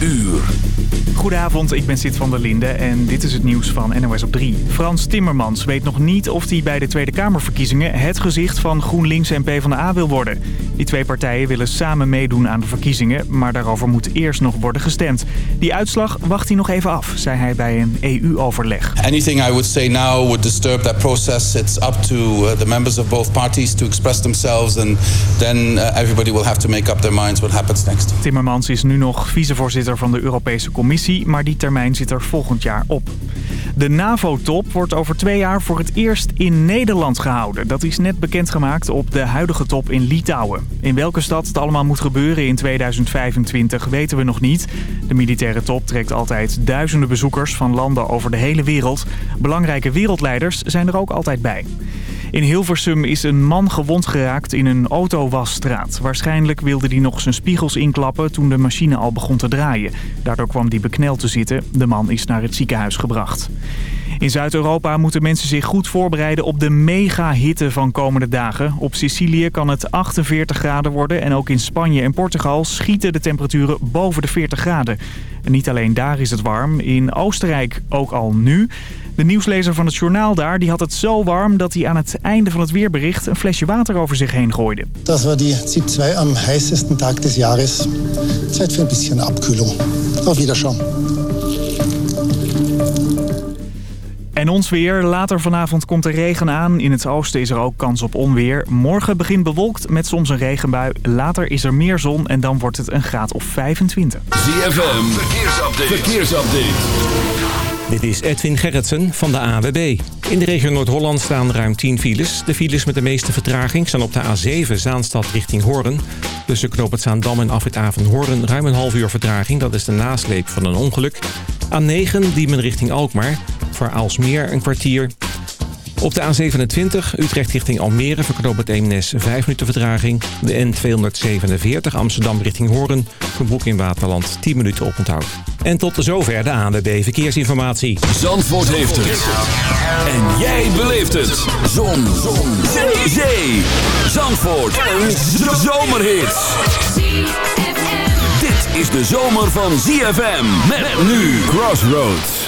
uur. Goedenavond, ik ben Sid van der Linde en dit is het nieuws van NOS op 3. Frans Timmermans weet nog niet of hij bij de Tweede Kamerverkiezingen het gezicht van GroenLinks en PvdA wil worden. Die twee partijen willen samen meedoen aan de verkiezingen, maar daarover moet eerst nog worden gestemd. Die uitslag wacht hij nog even af, zei hij bij een EU-overleg. Anything I would say now would disturb that process. It's up to uh, the members of both parties to express themselves and then uh, everybody will have to make up their minds what happens next. Timmermans is nu nog vicevoorzitter van de Europese Commissie, maar die termijn zit er volgend jaar op. De NAVO-top wordt over twee jaar voor het eerst in Nederland gehouden. Dat is net bekendgemaakt op de huidige top in Litouwen. In welke stad het allemaal moet gebeuren in 2025 weten we nog niet. De militaire top trekt altijd duizenden bezoekers van landen over de hele wereld. Belangrijke wereldleiders zijn er ook altijd bij. In Hilversum is een man gewond geraakt in een autowasstraat. Waarschijnlijk wilde hij nog zijn spiegels inklappen toen de machine al begon te draaien. Daardoor kwam hij bekneld te zitten. De man is naar het ziekenhuis gebracht. In Zuid-Europa moeten mensen zich goed voorbereiden op de mega-hitte van komende dagen. Op Sicilië kan het 48 graden worden en ook in Spanje en Portugal schieten de temperaturen boven de 40 graden. En niet alleen daar is het warm, in Oostenrijk ook al nu. De nieuwslezer van het journaal daar die had het zo warm dat hij aan het einde van het weerbericht een flesje water over zich heen gooide. Dat was die ZIP 2 am heißesten Tag des Jahres. Zeit für ein bisschen Abkühlung. Auf Wiederschauen. En ons weer. Later vanavond komt er regen aan. In het oosten is er ook kans op onweer. Morgen begint bewolkt met soms een regenbui. Later is er meer zon en dan wordt het een graad of 25. ZFM, verkeersupdate. verkeersupdate. Dit is Edwin Gerritsen van de AWB. In de regio Noord-Holland staan ruim 10 files. De files met de meeste vertraging staan op de A7 Zaanstad richting Hoorn. Tussen knoop het Zaandam en afrit Hoorn ruim een half uur vertraging. Dat is de nasleep van een ongeluk. A9 Diemen richting Alkmaar. Voor Aalsmeer een kwartier. Op de A27 Utrecht richting Almere verknoopt het Eemnes 5 minuten vertraging. De N247 Amsterdam richting Hoorn. Voor Broek in Waterland 10 minuten oponthoud. En tot zover de ANWB Verkeersinformatie. Zandvoort heeft het. En jij beleeft het. Zon. Zon. Zee. Zandvoort. Een zomerhit. Dit is de zomer van ZFM. Met nu Crossroads.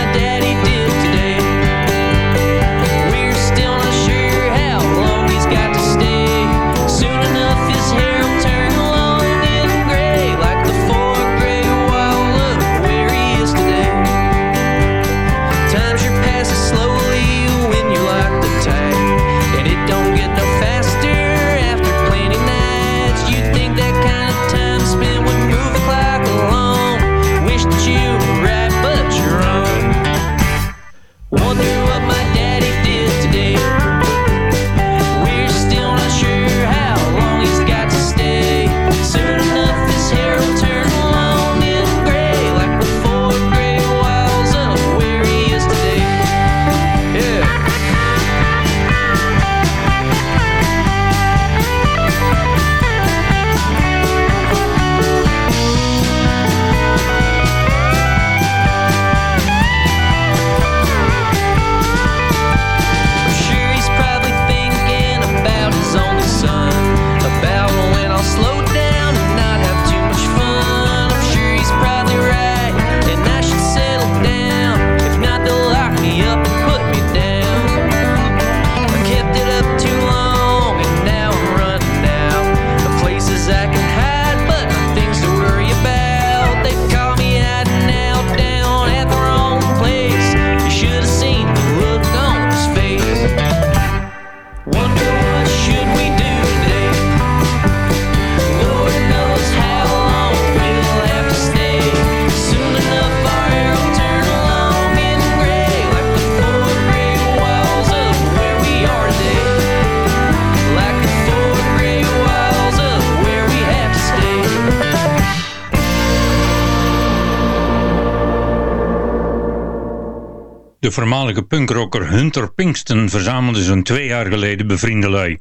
de voormalige punkrocker Hunter Pinkston verzamelde zijn twee jaar geleden bevriende lui.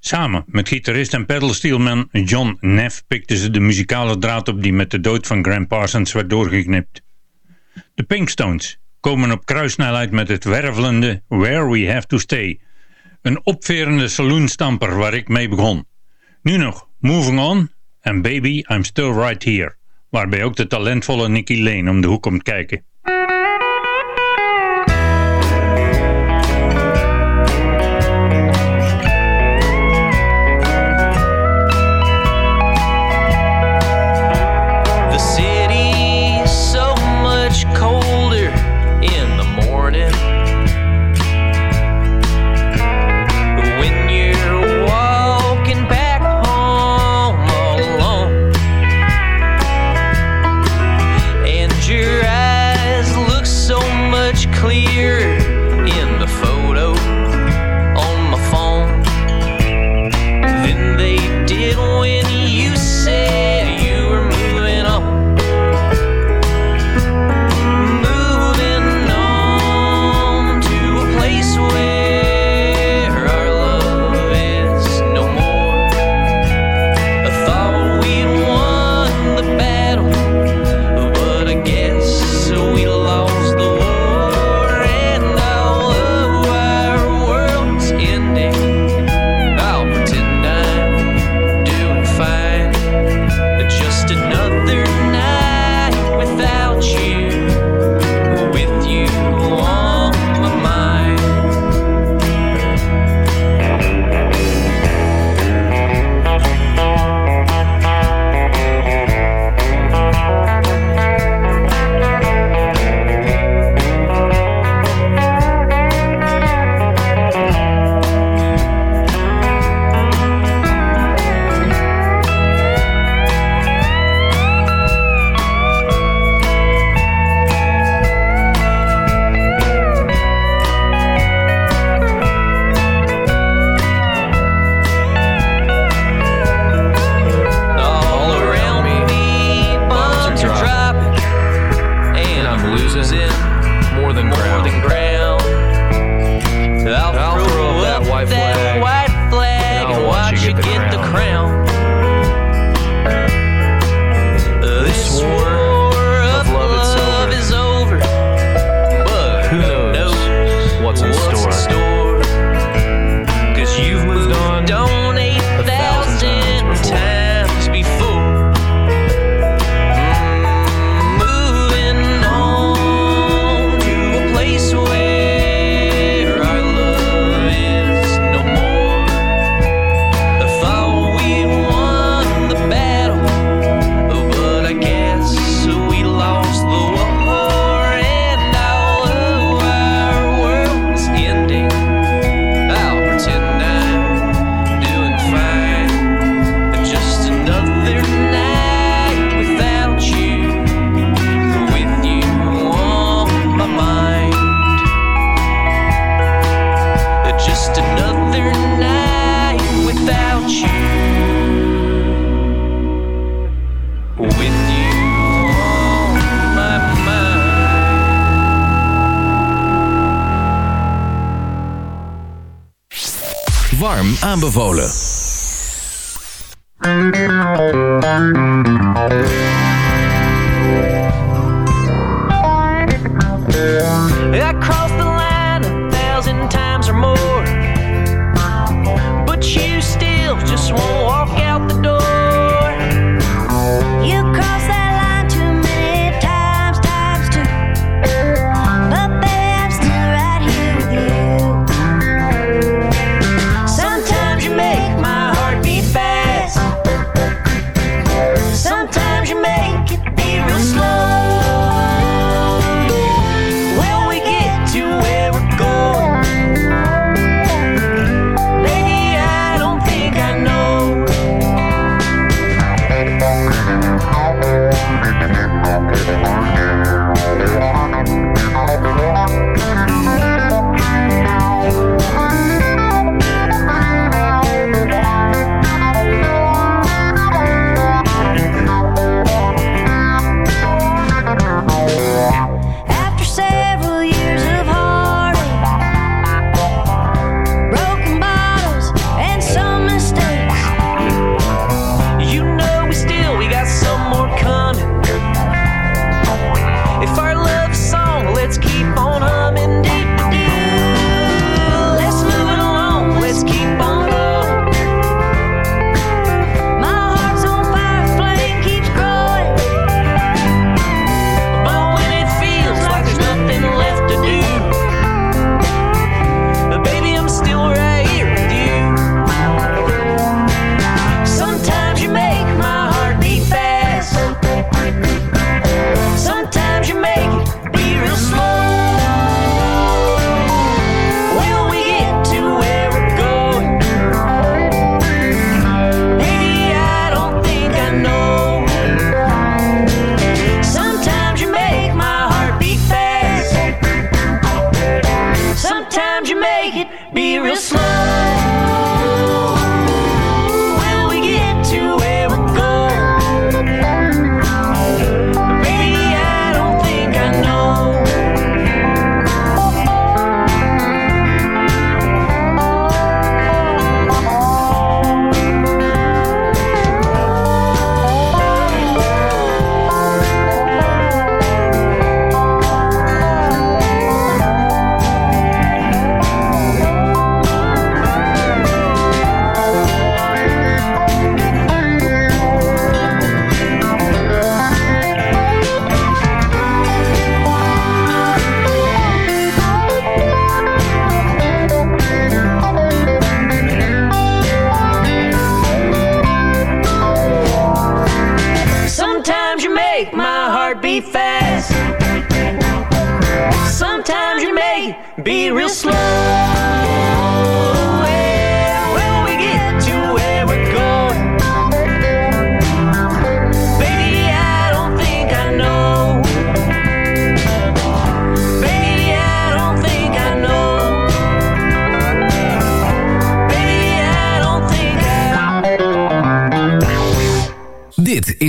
Samen met gitarist en pedalsteelman John Neff pikten ze de muzikale draad op die met de dood van Graham Parsons werd doorgeknipt. De Pinkstones komen op kruissnelheid met het wervelende Where We Have To Stay, een opverende saloonstamper waar ik mee begon. Nu nog Moving On en Baby I'm Still Right Here, waarbij ook de talentvolle Nicky Lane om de hoek komt kijken. aanbevolen.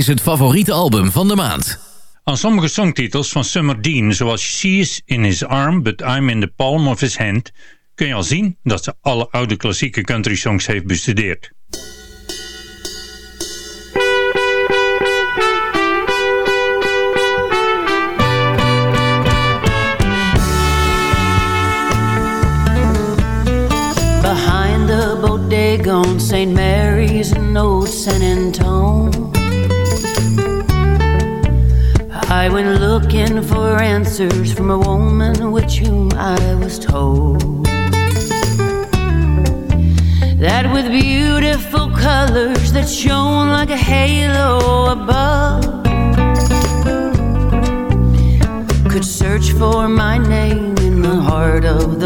is het favoriete album van de maand. Aan sommige songtitels van Summer Dean, zoals She is in his arm, but I'm in the palm of his hand, kun je al zien dat ze alle oude klassieke country songs heeft bestudeerd. answers from a woman which whom I was told that with beautiful colors that shone like a halo above could search for my name in the heart of the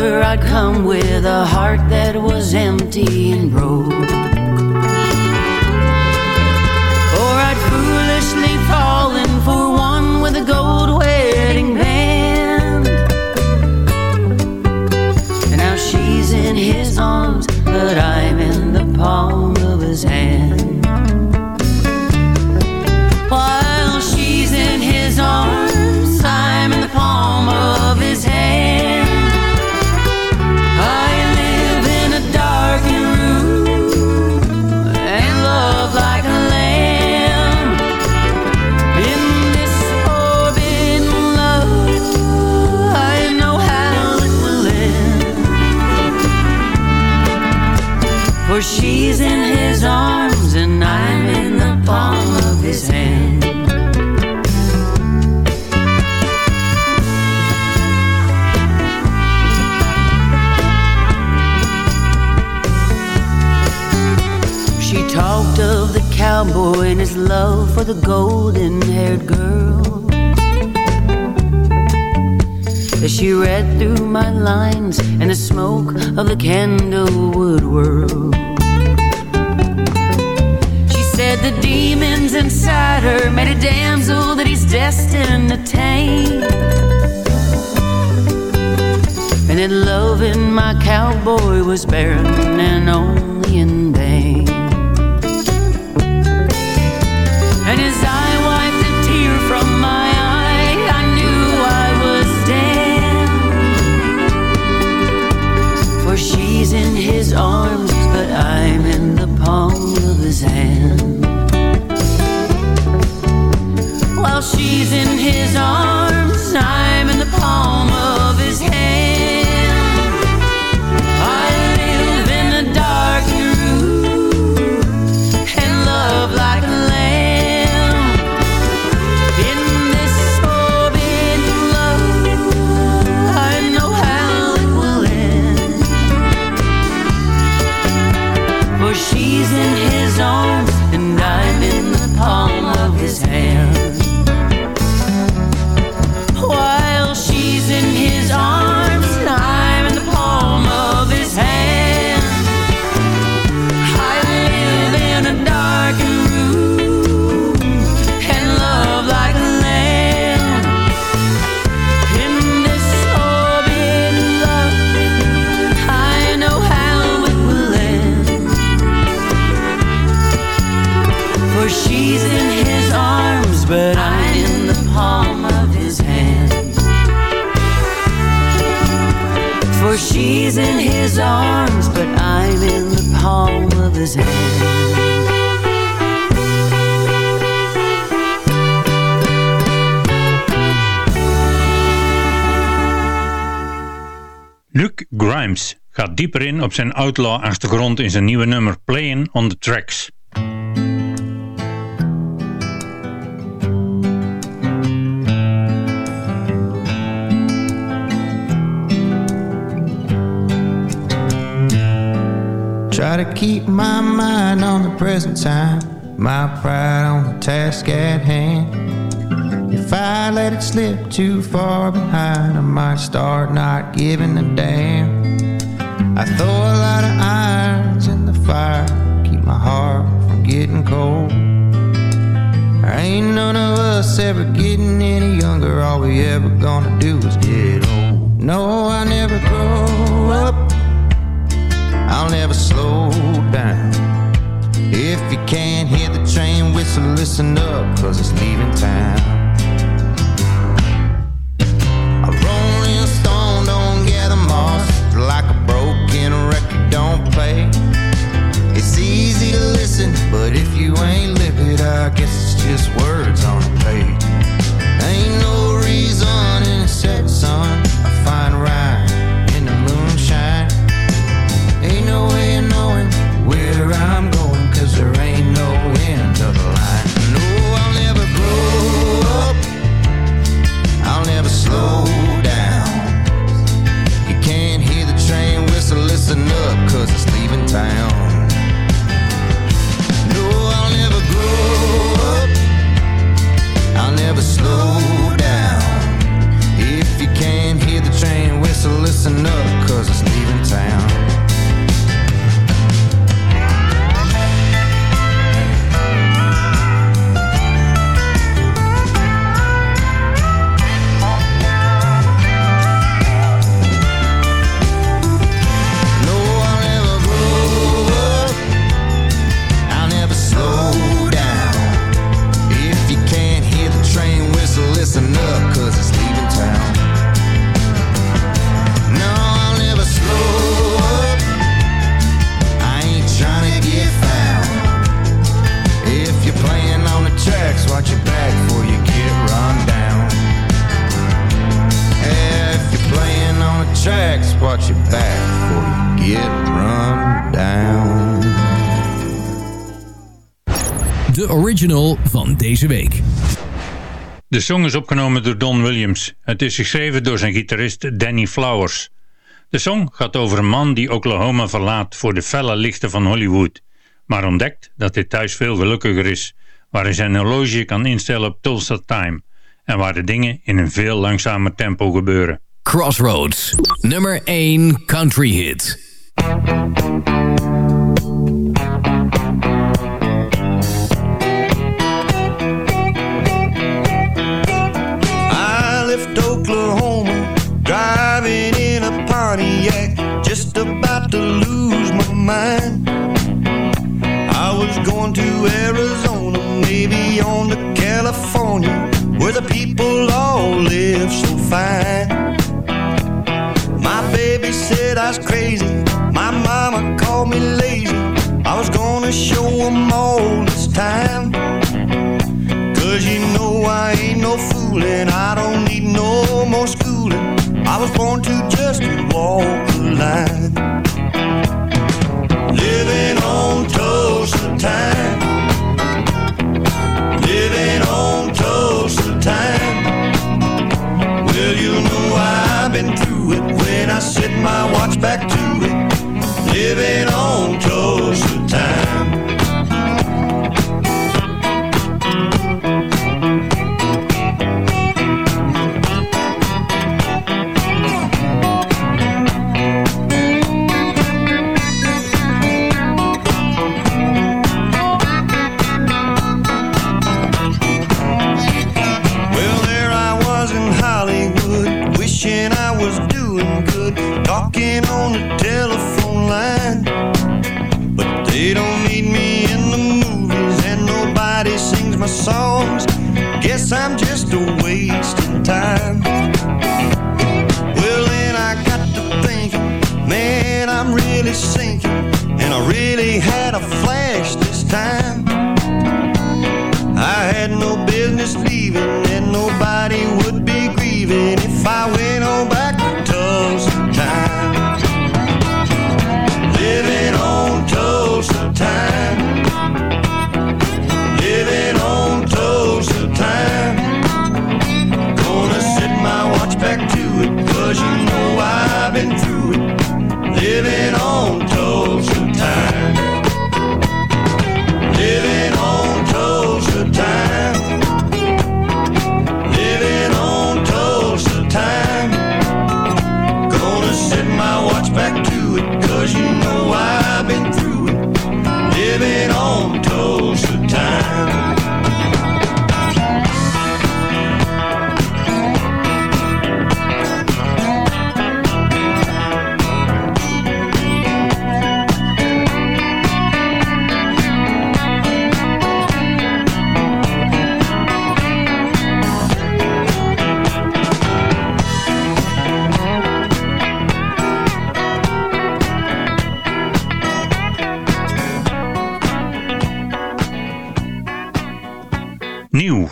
I'd come with a heart that was empty and broke. tomboy and his love for the golden haired girl. As she read through my lines and the smoke of the candlewood world. She said the demons inside her made a damsel that he's destined to tame. And that love in my cowboy was barren and only in vain. op zijn outlaw-achtergrond in zijn nieuwe nummer Playing on the Tracks. Try to keep my mind on the present time, my pride on the task at hand. If I let it slip too far behind, I might start not giving a damn. I throw a lot of irons in the fire, keep my heart from getting cold. There Ain't none of us ever getting any younger. All we ever gonna do is get old. No, I never grow up. I'll never slow down. If you can't hear the train whistle, listen up, cause it's leaving town. Play. It's easy to listen, but if you ain't live it, I guess it's just words on a page. Original van deze week. De song is opgenomen door Don Williams. Het is geschreven door zijn gitarist Danny Flowers. De song gaat over een man die Oklahoma verlaat voor de felle lichten van Hollywood, maar ontdekt dat hij thuis veel gelukkiger is, waar hij zijn horloge kan instellen op Tulsa Time en waar de dingen in een veel langzamer tempo gebeuren. Crossroads, nummer 1 country hit. Mind. I was going to Arizona, maybe on to California, where the people all live so fine. My baby said I was crazy, my mama called me lazy. I was gonna show show 'em all this time. Cause you know I ain't no fooling, I don't need no more schooling. I was born to just walk the line. Time. Living on Tulsa time. Well, you know I've been through it when I set my watch back to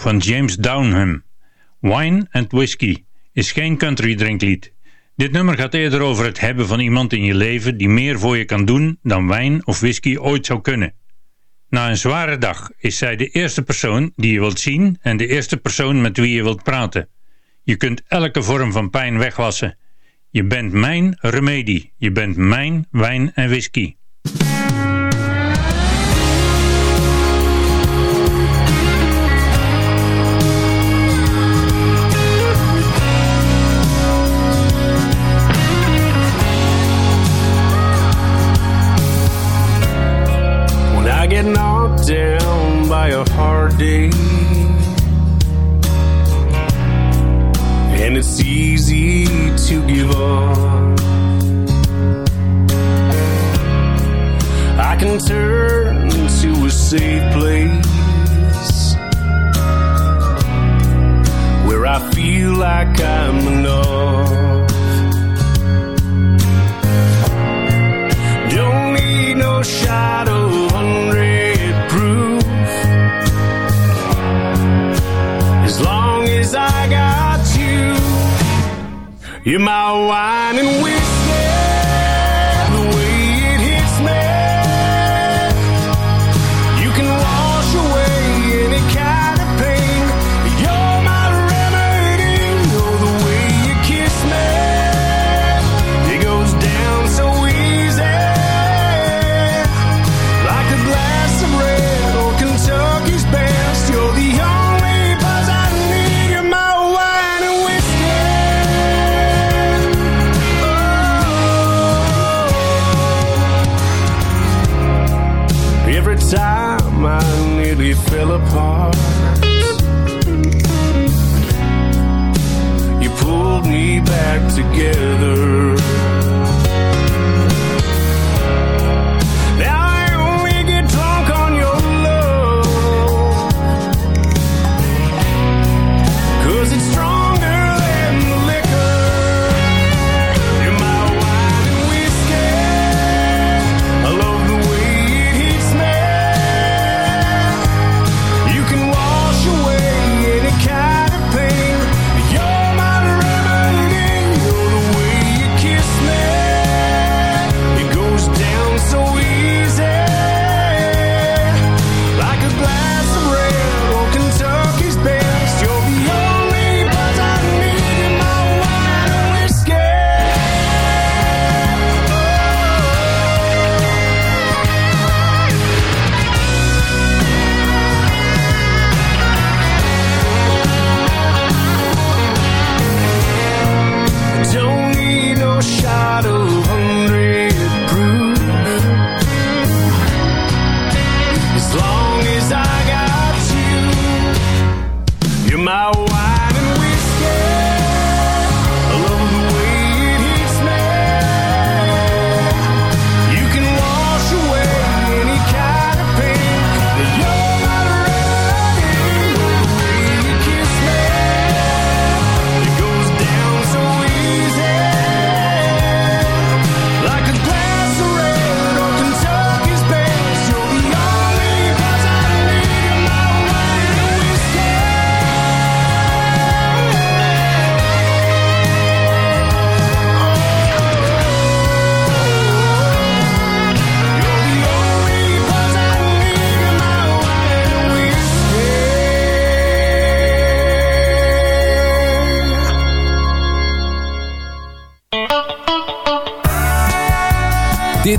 van James Downham. Wine and Whiskey is geen country drinklied. Dit nummer gaat eerder over het hebben van iemand in je leven die meer voor je kan doen dan wijn of whisky ooit zou kunnen. Na een zware dag is zij de eerste persoon die je wilt zien en de eerste persoon met wie je wilt praten. Je kunt elke vorm van pijn wegwassen. Je bent mijn remedie. Je bent mijn wijn en whisky. To you give up. I can turn to a safe place where I feel like I'm enough. Don't need no shadow. You're my wine and whiskey.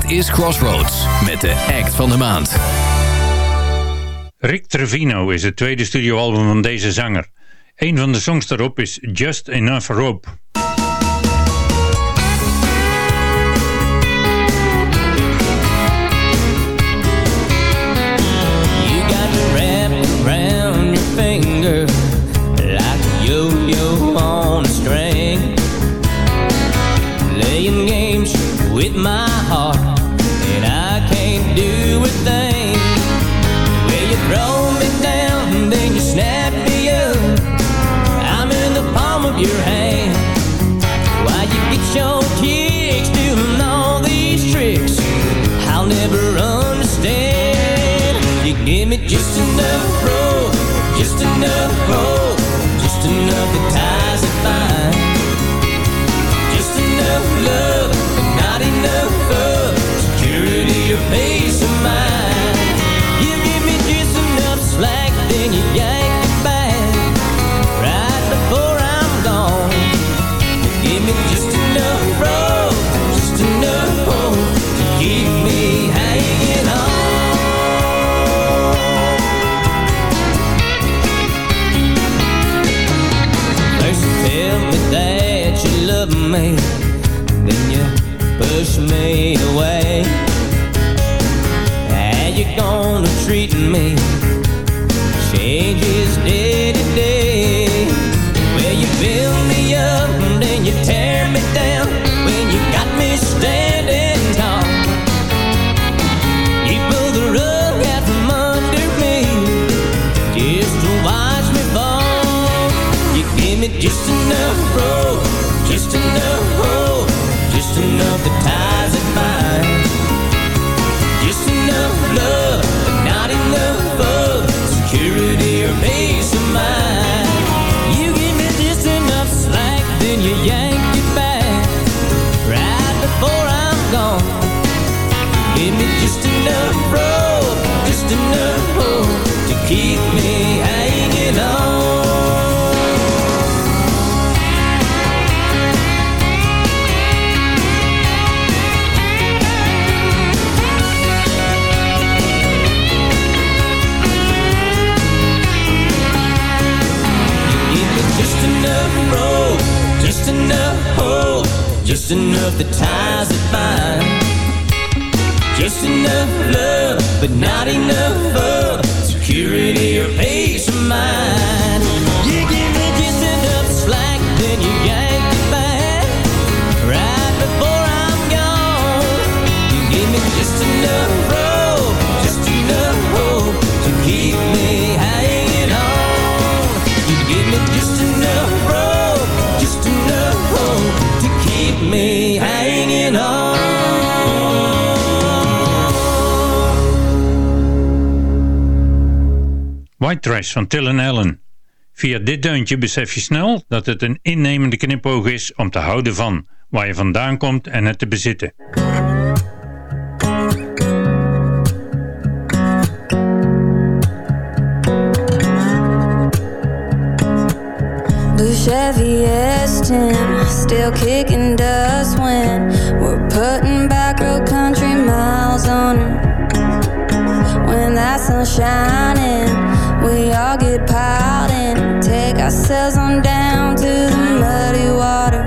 is Crossroads met de act van de maand. Rick Trevino is het tweede studioalbum van deze zanger. Een van de songs daarop is Just Enough Rope. White Trash van Till and Allen. Via dit deuntje besef je snel dat het een innemende knipoog is om te houden van, waar je vandaan komt en het te bezitten. Chevy S10, still kicking dust when we're putting back old country miles on. When that sun's shining, we all get piled in, take ourselves on down to the muddy water.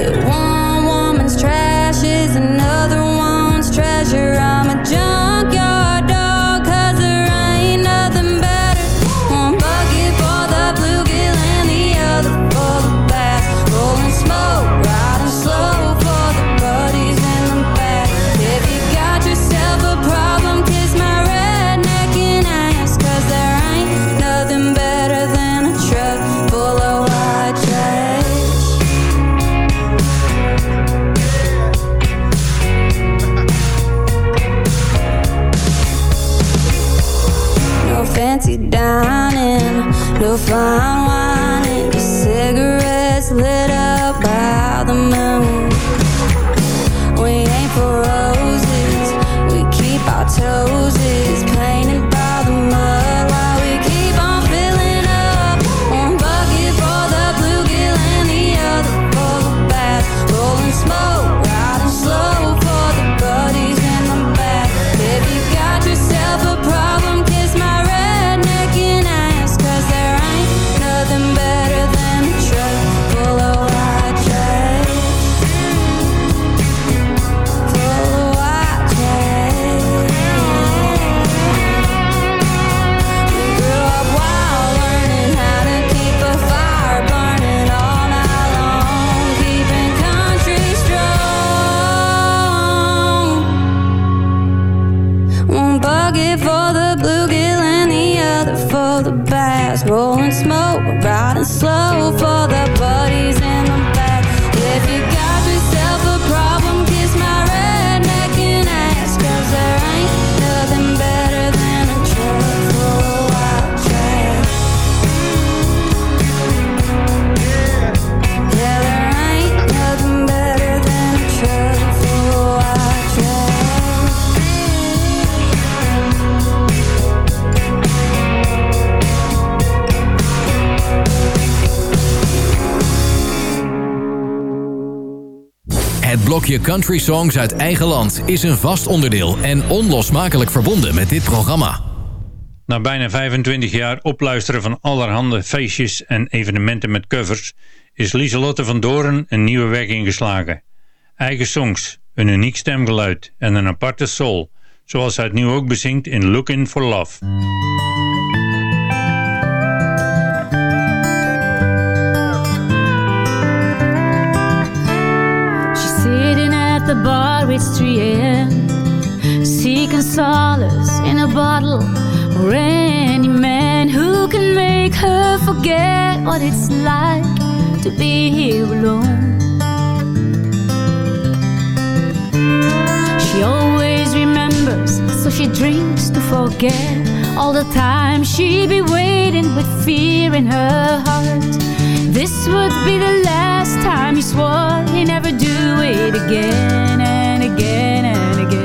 It one woman's trash is another one's treasure. Country songs uit eigen land is een vast onderdeel en onlosmakelijk verbonden met dit programma. Na bijna 25 jaar opluisteren van allerhande feestjes en evenementen met covers is Lieselotte van Doren een nieuwe weg ingeslagen. Eigen songs, een uniek stemgeluid en een aparte soul, zoals zij het nu ook bezingt in Looking for Love. The bar, it's 3 a.m. Seeking solace in a bottle or any man who can make her forget what it's like to be here alone. She always remembers, so she drinks to forget all the time she'd be waiting with fear in her heart. This would be the last time he swore he'd never do it again and again and again.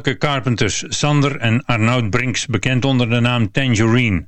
Mannelijke Carpenters Sander en Arnoud Brinks, bekend onder de naam Tangerine.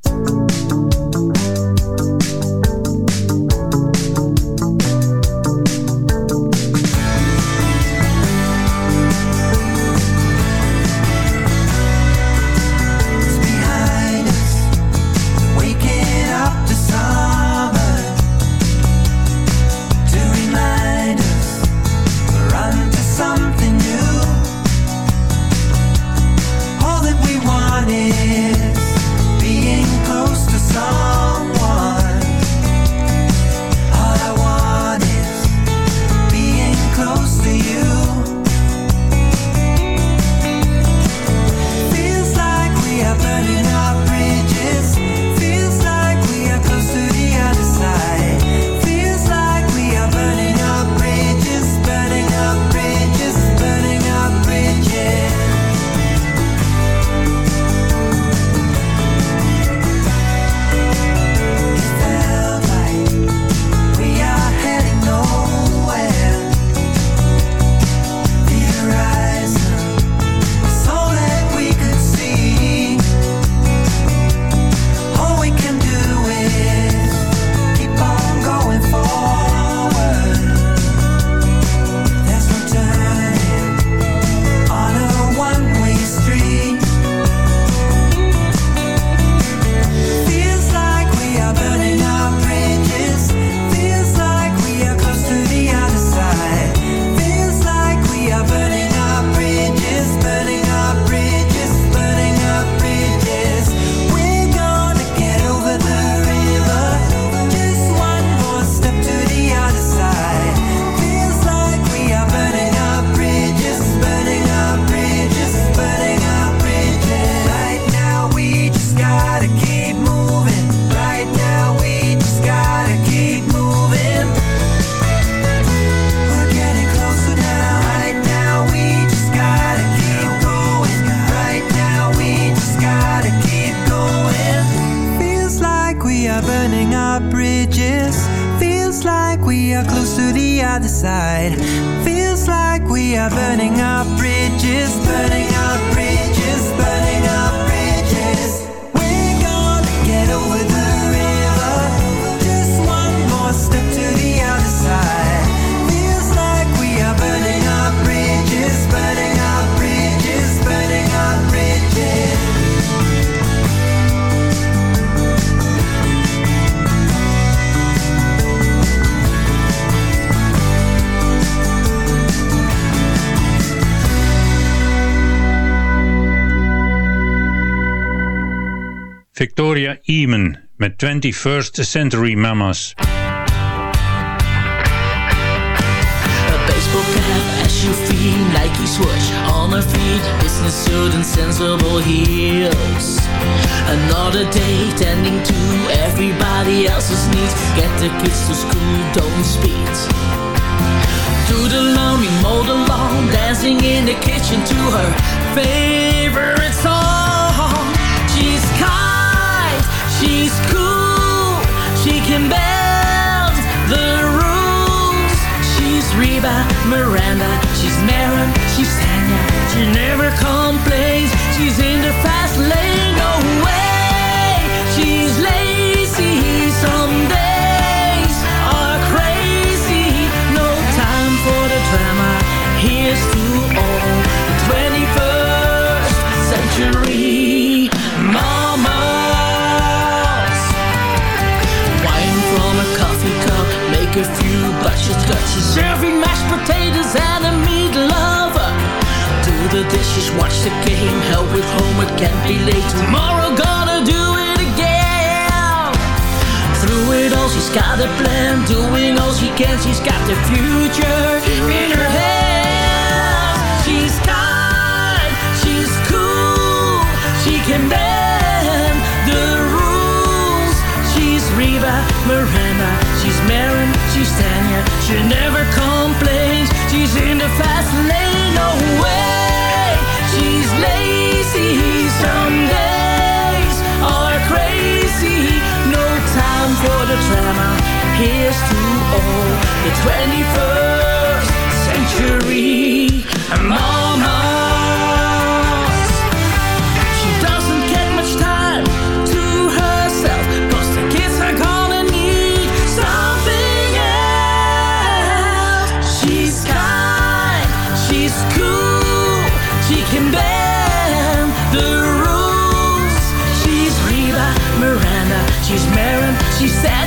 Victoria Eamon met 21st Century Mamas. Baseball cap, SUV, Nike swoosh on her feet, business suit and sensible heels. Another day tending to everybody else's needs. Get the kids to school, don't speed. To the we mow the lawn, dancing in the kitchen to her favorite song. She's cool, she can bend the rules. She's Reba, Miranda, she's Maren, she's Tanya. She never complains, she's in the fast lane, no way. She's lazy, some days are crazy. No time for the drama, here's to all the 21st century make a few budget cuts. Serving mashed potatoes and a meat lover. Do the dishes, watch the game, help with homework, can't be late. Tomorrow gonna do it again. Through it all, she's got a plan, doing all she can. She's got the future in her hands. She's kind, she's cool, she can bend the rules. She's Reba, Miranda, she's Maren, she's Tanya. She never complains, she's in the fast lane, no way. She's lazy, some days are crazy. No time for the drama, here's to all the 21st century mamas.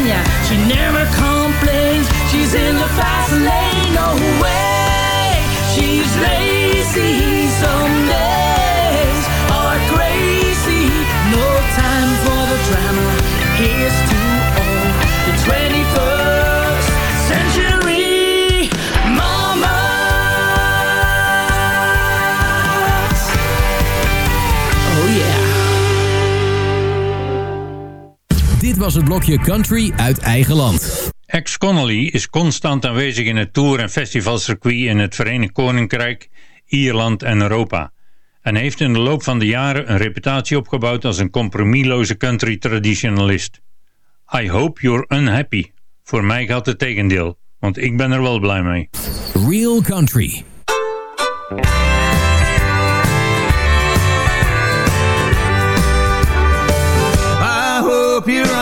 She never complains, she's in the fast lane, no way. She's lazy, was het blokje Country uit eigen land. Ex-Connolly is constant aanwezig in het tour- en festivalcircuit in het Verenigd Koninkrijk, Ierland en Europa. En heeft in de loop van de jaren een reputatie opgebouwd als een compromisloze country traditionalist. I hope you're unhappy. Voor mij geldt het tegendeel, want ik ben er wel blij mee. Real Country. I hope you're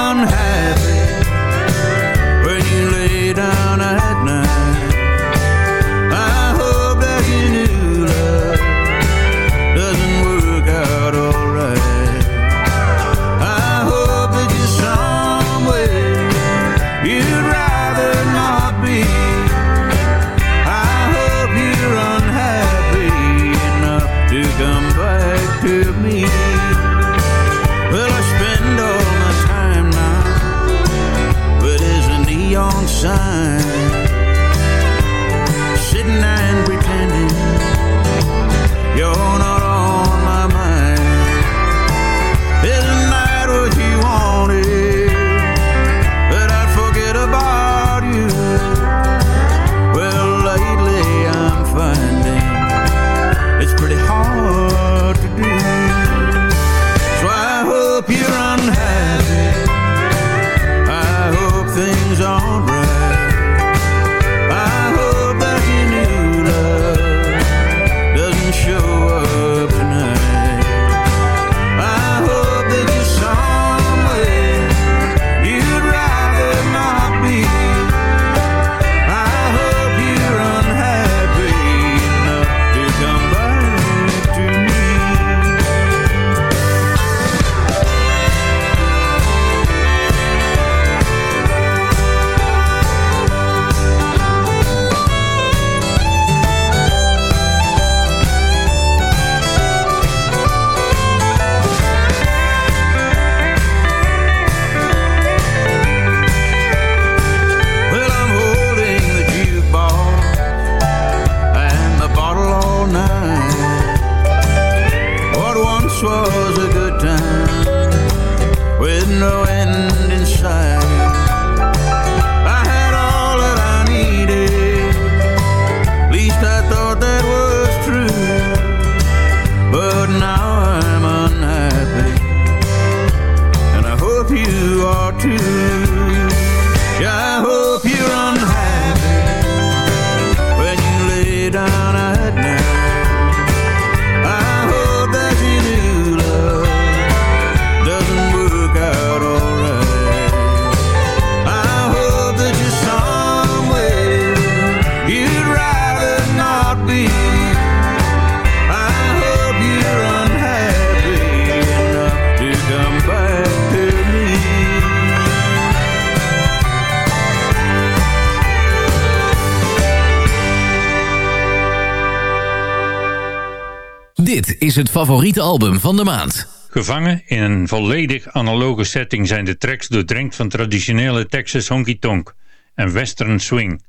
is het favoriete album van de maand. Gevangen in een volledig analoge setting zijn de tracks doordrenkt van traditionele Texas honky tonk en western swing.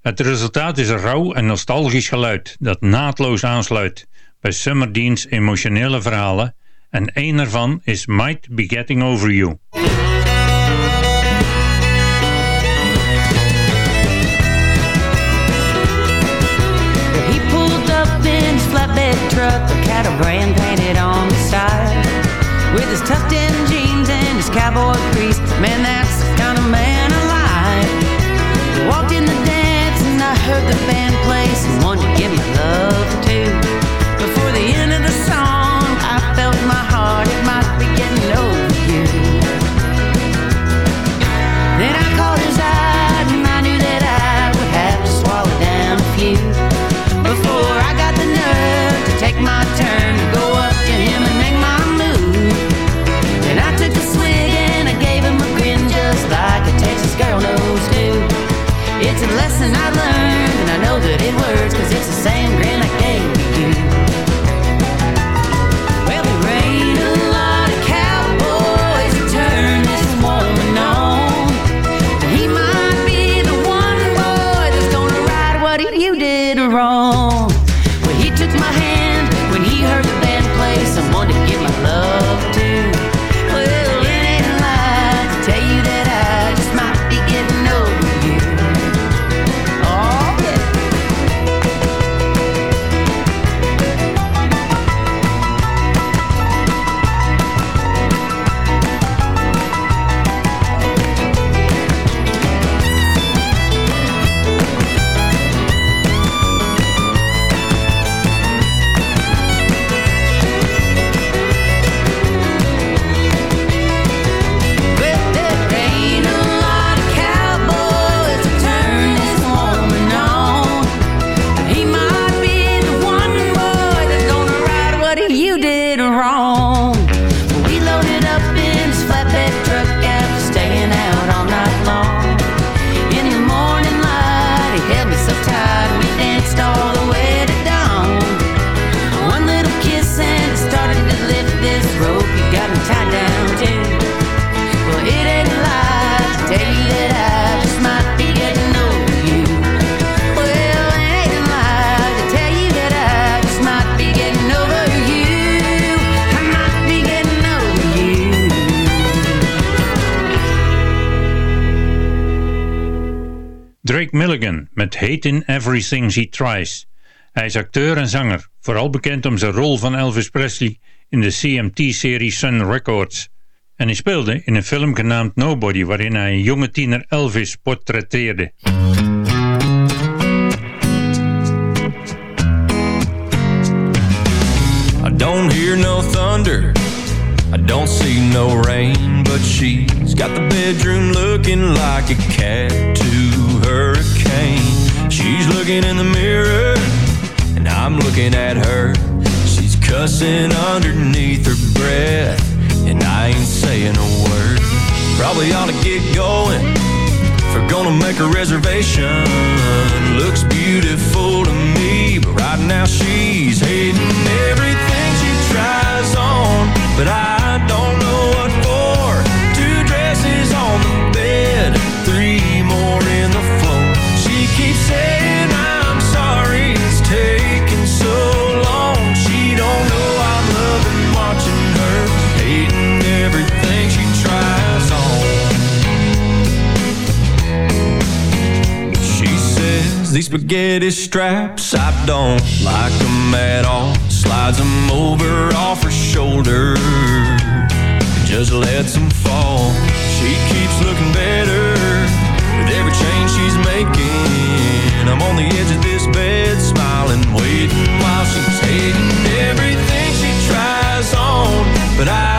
Het resultaat is een rauw en nostalgisch geluid dat naadloos aansluit bij Summer Dean's emotionele verhalen en één ervan is Might Be Getting Over You. A brand painted on the side. With his tucked in jeans and his cowboy crease, man, that's the kind of man I like. Walked in the dance and I heard the band play wanted to give my love too. Before the end of the song, I felt my heart it might Drake Milligan met Hatin' Everything She Tries. Hij is acteur en zanger, vooral bekend om zijn rol van Elvis Presley in de CMT-serie Sun Records. En hij speelde in een film genaamd Nobody, waarin hij een jonge tiener Elvis portretteerde. I don't hear no thunder. I don't see no rain, but she's got the bedroom looking like a cat to hurricane. She's looking in the mirror, and I'm looking at her. She's cussing underneath her breath, and I ain't saying a word. Probably ought to get going we're gonna make a reservation. Looks beautiful to me, but right now she's hating everything she tries on. But I these spaghetti straps. I don't like them at all. Slides them over off her shoulder. Just lets them fall. She keeps looking better with every change she's making. I'm on the edge of this bed, smiling, waiting while she's hating everything she tries on. But I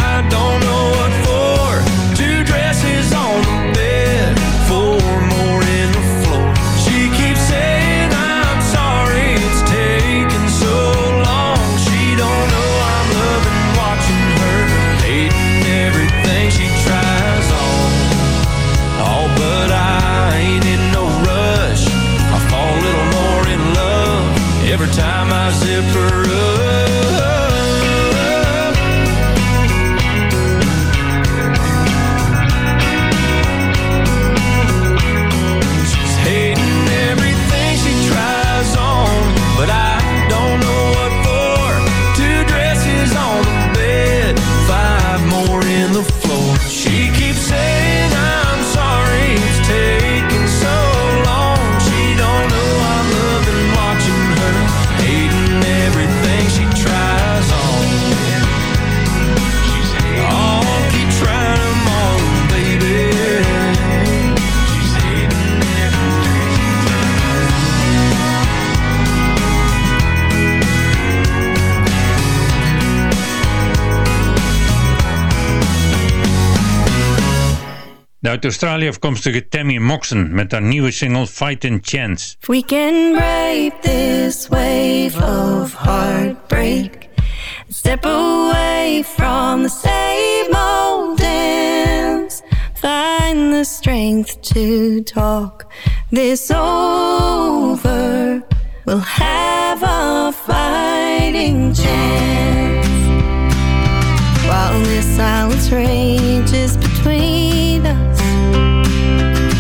Australië afkomstige Tammy Moxon met haar nieuwe single Fighting Chance. We can break this wave of heartbreak, step away from the same old dance, find the strength to talk this over, we'll have a fighting chance. While this silence rages between us, Bye.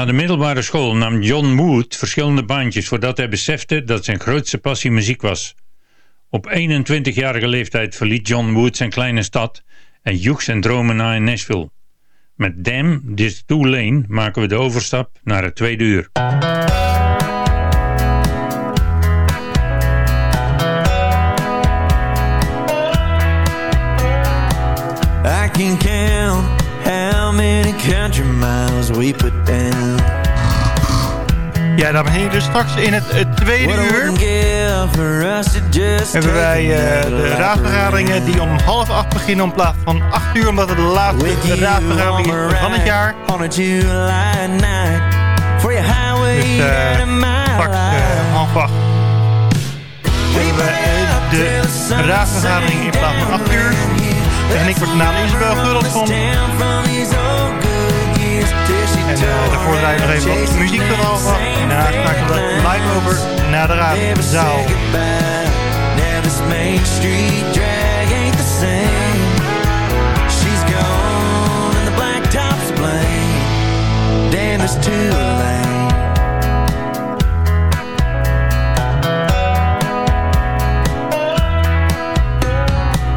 Na de middelbare school nam John Wood verschillende baantjes voordat hij besefte dat zijn grootste passie muziek was. Op 21-jarige leeftijd verliet John Wood zijn kleine stad en joeg zijn dromen na in Nashville. Met Damn This Two Lane maken we de overstap naar het tweede uur. I can country miles. Ja, dames en heren, dus straks in het, het tweede uur hebben wij eh, de raadsvergaderingen die om half acht beginnen om plaats van acht uur, omdat het de laatste raadsvergadering is van het jaar. Dus eh, straks eh, half acht de raadsvergadering in plaats van acht uur. En ik word naam Isabel Gurelsson. En daarvoor draaien we nog even wat muziek tot half. En daarna schakelen we live over naar de raadzaal. Damn, it's too late.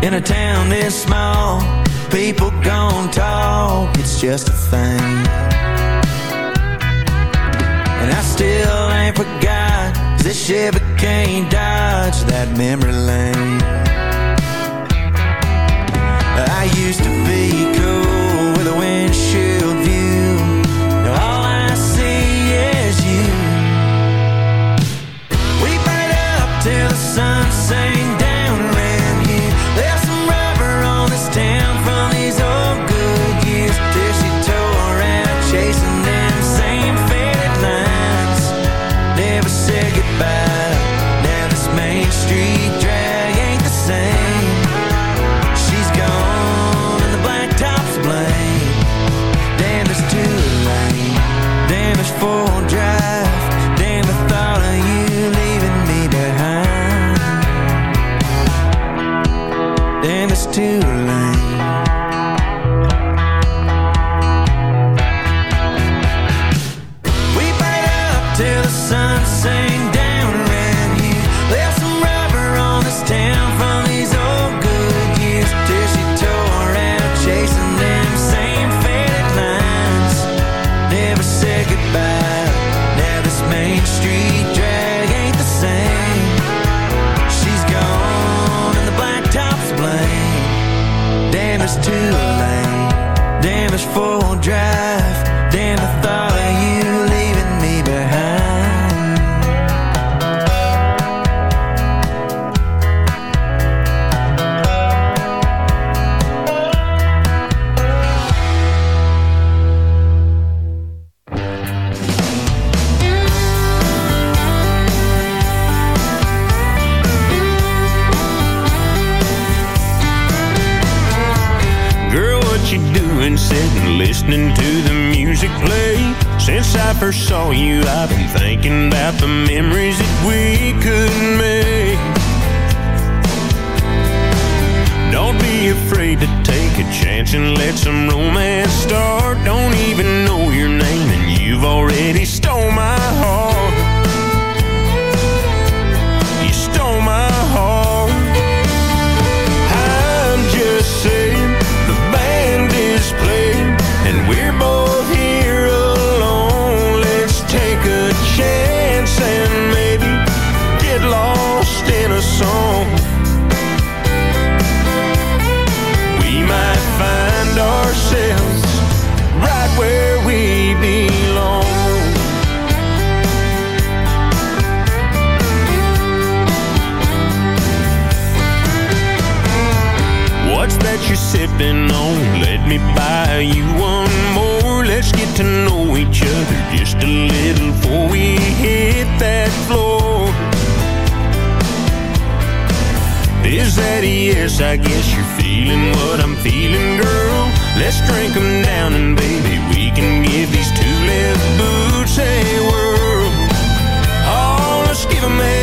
In a town this small, people gon' talk. It's just a thing. I still ain't forgot this Chevy can't dodge that memory lane. I used to be cool with a windshield afraid to take a chance and let some romance start. Don't even know your name, and you've already stole my on? Let me buy you one more. Let's get to know each other just a little before we hit that floor. Is that a yes? I guess you're feeling what I'm feeling, girl. Let's drink 'em down and baby, we can give these two left boots a whirl. Oh, let's give 'em a